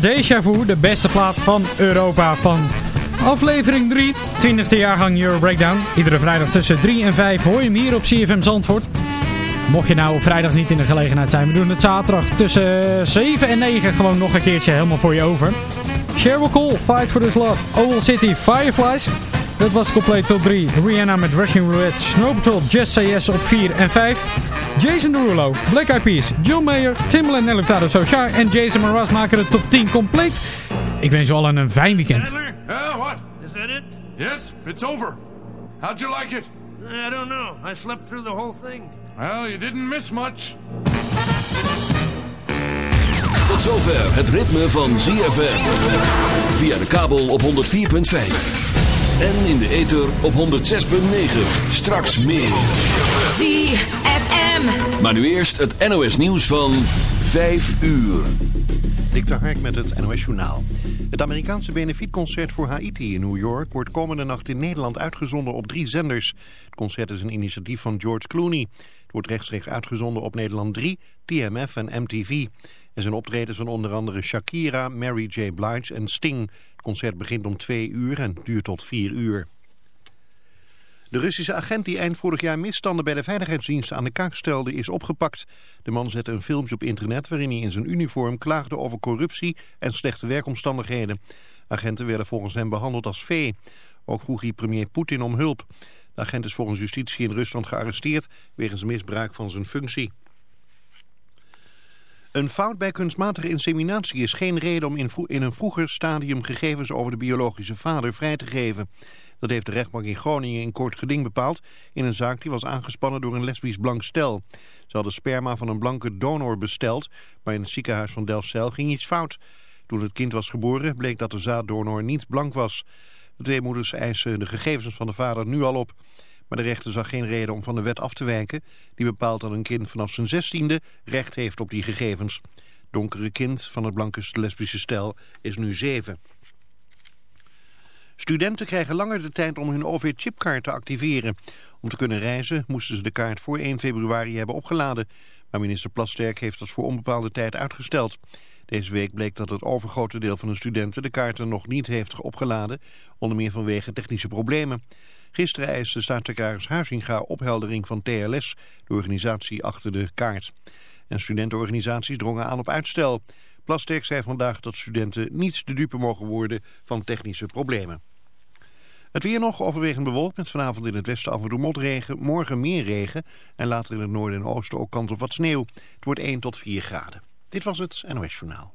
Deja Vu, de beste plaats van Europa van aflevering 3, 20e jaargang Euro Breakdown. Iedere vrijdag tussen 3 en 5 hoor je hem hier op CFM Zandvoort. Mocht je nou op vrijdag niet in de gelegenheid zijn, we doen het zaterdag tussen 7 en 9 gewoon nog een keertje helemaal voor je over. Sheryl Cole, Fight for This Love, Owl City, Fireflies. Dat was compleet top 3. Rihanna met Rushing Roulette, Snow Patrol, Say Yes op 4 en 5. Jason Derulo, Black Eyed Peas, John Mayer, Timbaland, Nelly Furtado, Sochar en Jason Mraz maken de top 10 compleet. Ik wens u allen een fijn weekend. What? Is that it? Yes, it's over. How'd you like it? I don't know. I slept through the whole thing. Well, you didn't miss much. Tot zover het ritme van ZFM. Via de kabel op 104.5. En in de ether op 106.9. Straks meer. ZFM. Maar nu eerst het NOS nieuws van 5 uur. Dik Hark met het NOS Journaal. Het Amerikaanse benefietconcert voor Haiti in New York wordt komende nacht in Nederland uitgezonden op drie zenders. Het concert is een initiatief van George Clooney. Het wordt rechtstreeks uitgezonden op Nederland 3, TMF en MTV. Er zijn optredens van onder andere Shakira, Mary J. Blige en Sting. Het concert begint om twee uur en duurt tot vier uur. De Russische agent die eind vorig jaar misstanden bij de veiligheidsdiensten aan de kaak stelde is opgepakt. De man zette een filmpje op internet waarin hij in zijn uniform klaagde over corruptie en slechte werkomstandigheden. Agenten werden volgens hem behandeld als vee. Ook vroeg hij premier Poetin om hulp. De agent is volgens justitie in Rusland gearresteerd wegens misbruik van zijn functie. Een fout bij kunstmatige inseminatie is geen reden om in, een vroeger stadium gegevens over de biologische vader vrij te geven. Dat heeft de rechtbank in Groningen in kort geding bepaald in een zaak die was aangespannen door een lesbisch blank stel. Ze hadden sperma van een blanke donor besteld, maar in het ziekenhuis van Delfzijl ging iets fout. Toen het kind was geboren bleek dat de zaaddonor niet blank was. De twee moeders eisen de gegevens van de vader nu al op. Maar de rechter zag geen reden om van de wet af te wijken. Die bepaalt dat een kind vanaf zijn zestiende recht heeft op die gegevens. Donkere kind van het blanke lesbische stel is nu zeven. Studenten krijgen langer de tijd om hun OV-chipkaart te activeren. Om te kunnen reizen moesten ze de kaart voor 1 februari hebben opgeladen. Maar minister Plasterk heeft dat voor onbepaalde tijd uitgesteld. Deze week bleek dat het overgrote deel van de studenten de kaarten nog niet heeft opgeladen. Onder meer vanwege technische problemen. Gisteren eiste staatssecretaris Huizinga opheldering van TLS, de organisatie achter de kaart. En studentenorganisaties drongen aan op uitstel. Plasterk zei vandaag dat studenten niet de dupe mogen worden van technische problemen. Het weer nog overwegend bewolkt met vanavond in het westen af en toe motregen, morgen meer regen en later in het noorden en oosten ook kans op wat sneeuw. Het wordt 1 tot 4 graden. Dit was het NOS Journaal.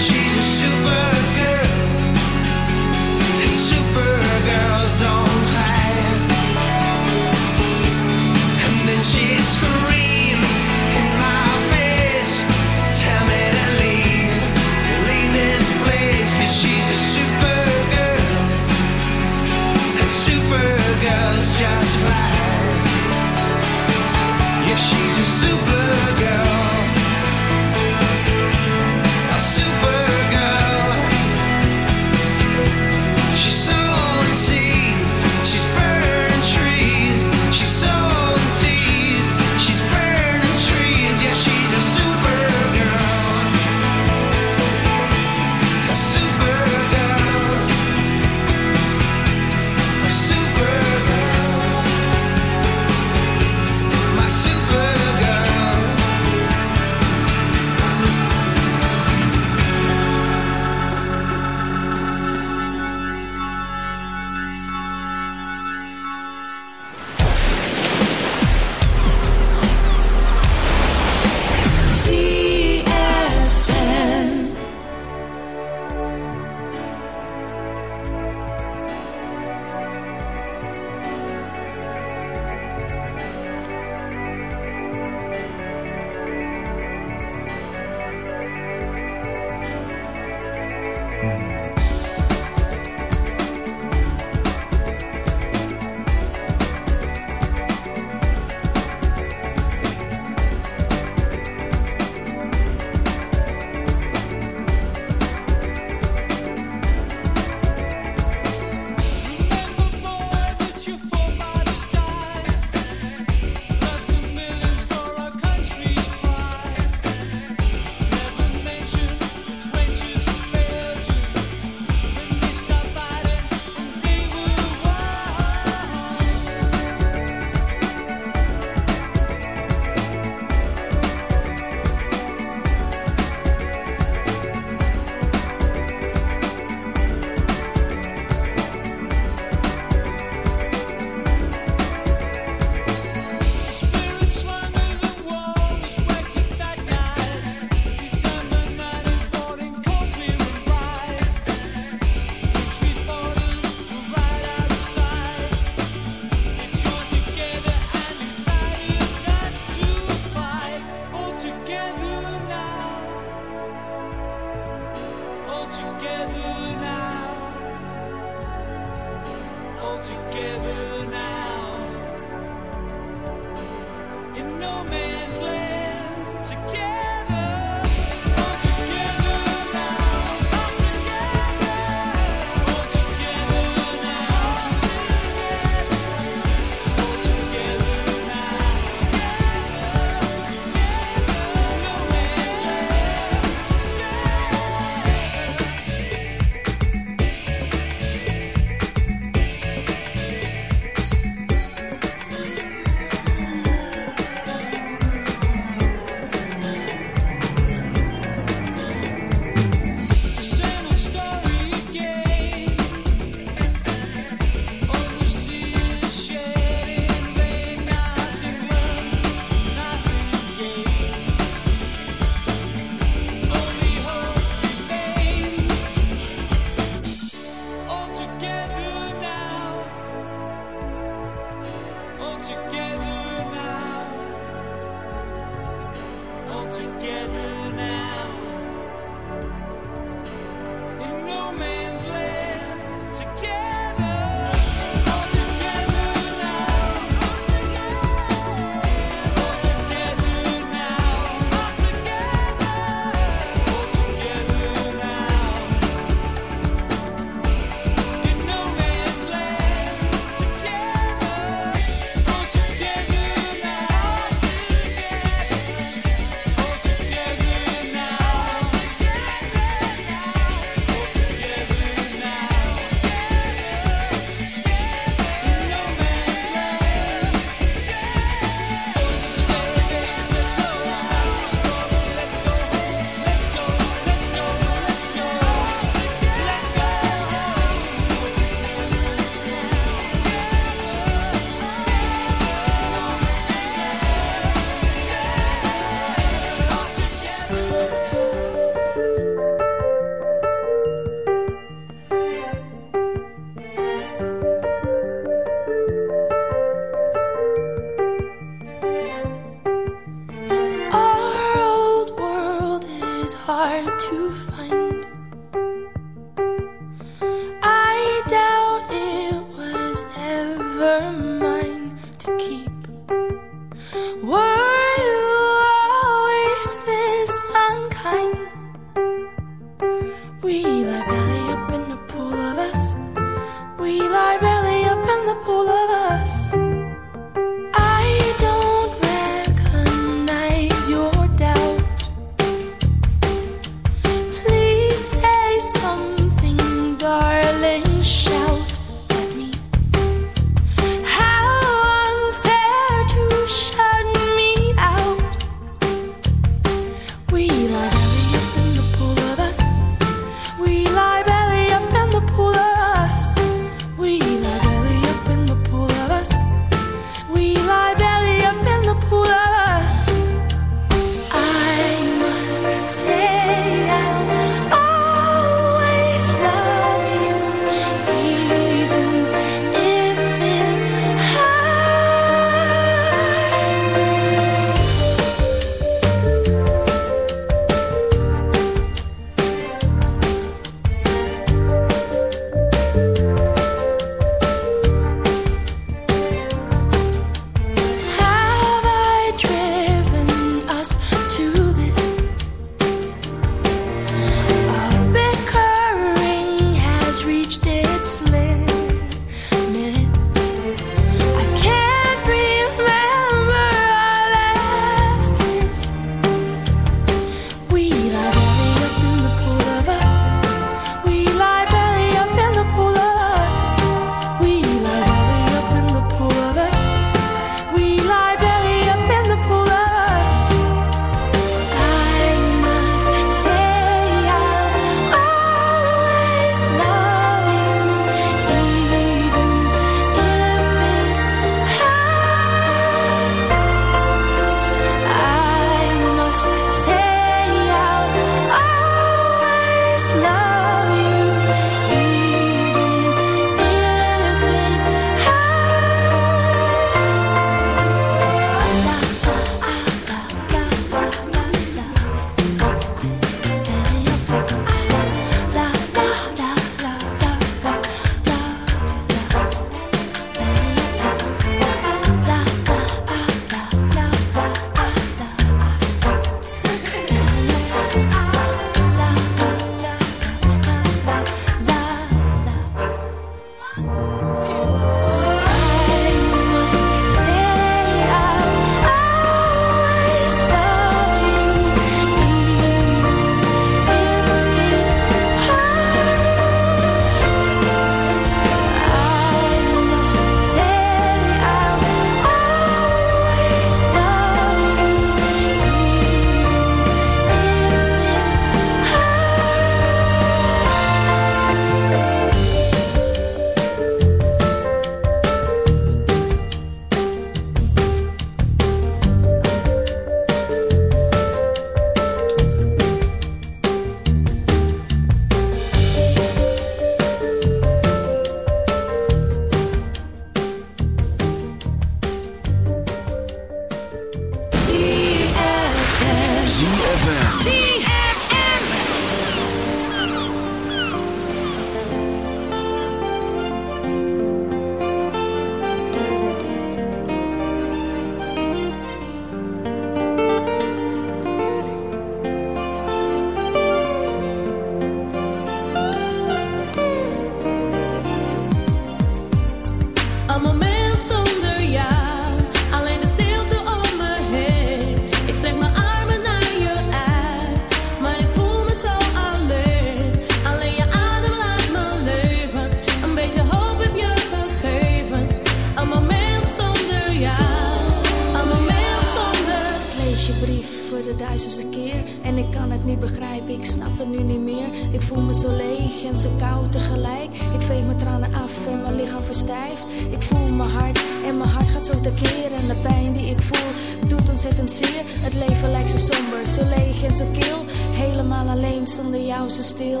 alleen zonder jou zo stil.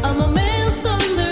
Allemaal mensen zonder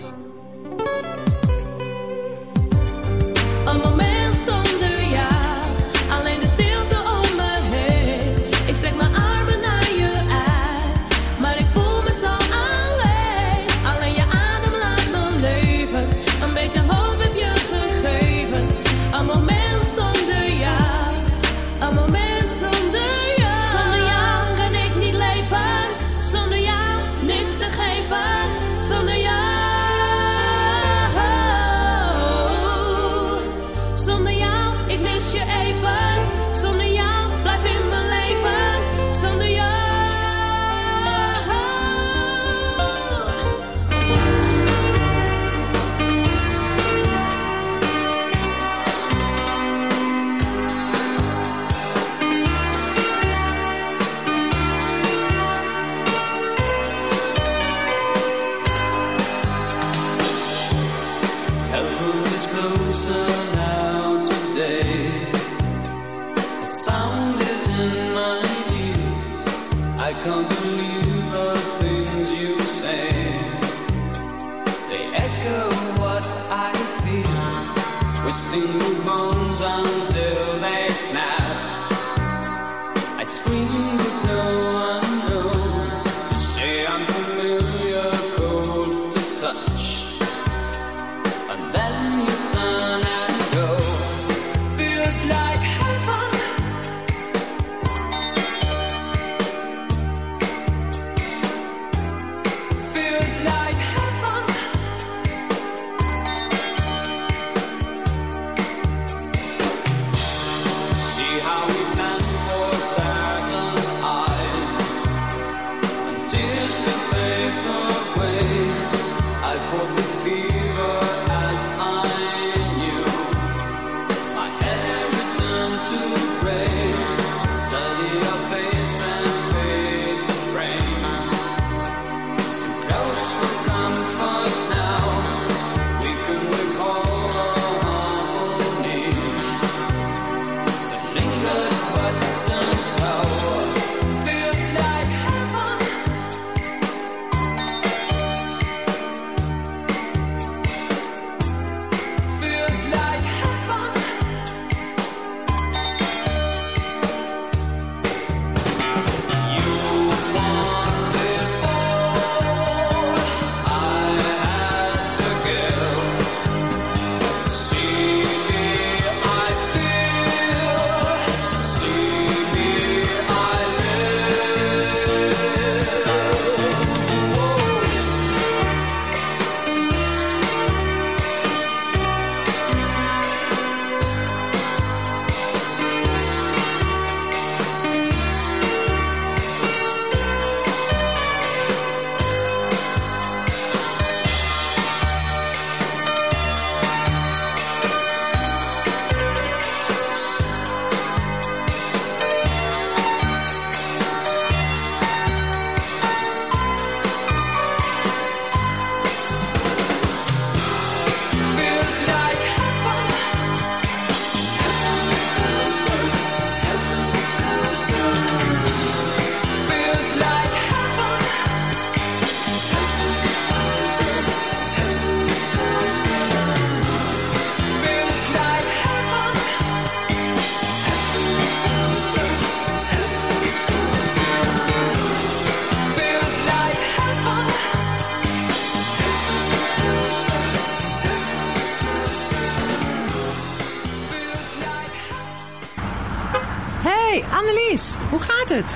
Het?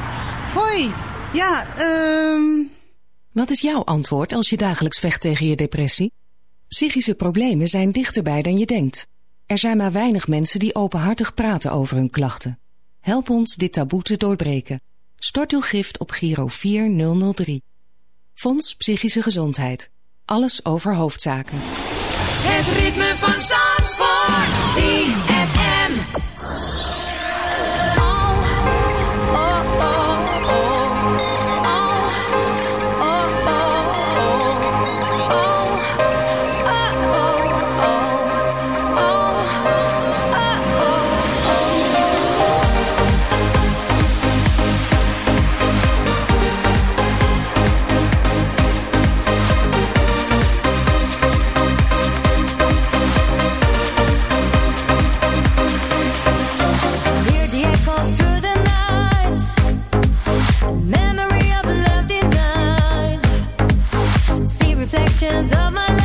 Hoi. Ja, ehm... Wat is jouw antwoord als je dagelijks vecht tegen je depressie? Psychische problemen zijn dichterbij dan je denkt. Er zijn maar weinig mensen die openhartig praten over hun klachten. Help ons dit taboe te doorbreken. Stort uw gift op Giro 4003. Fonds Psychische Gezondheid. Alles over hoofdzaken. Het ritme van Zandvoort. sections of my life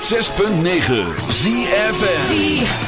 106.9 ZFM.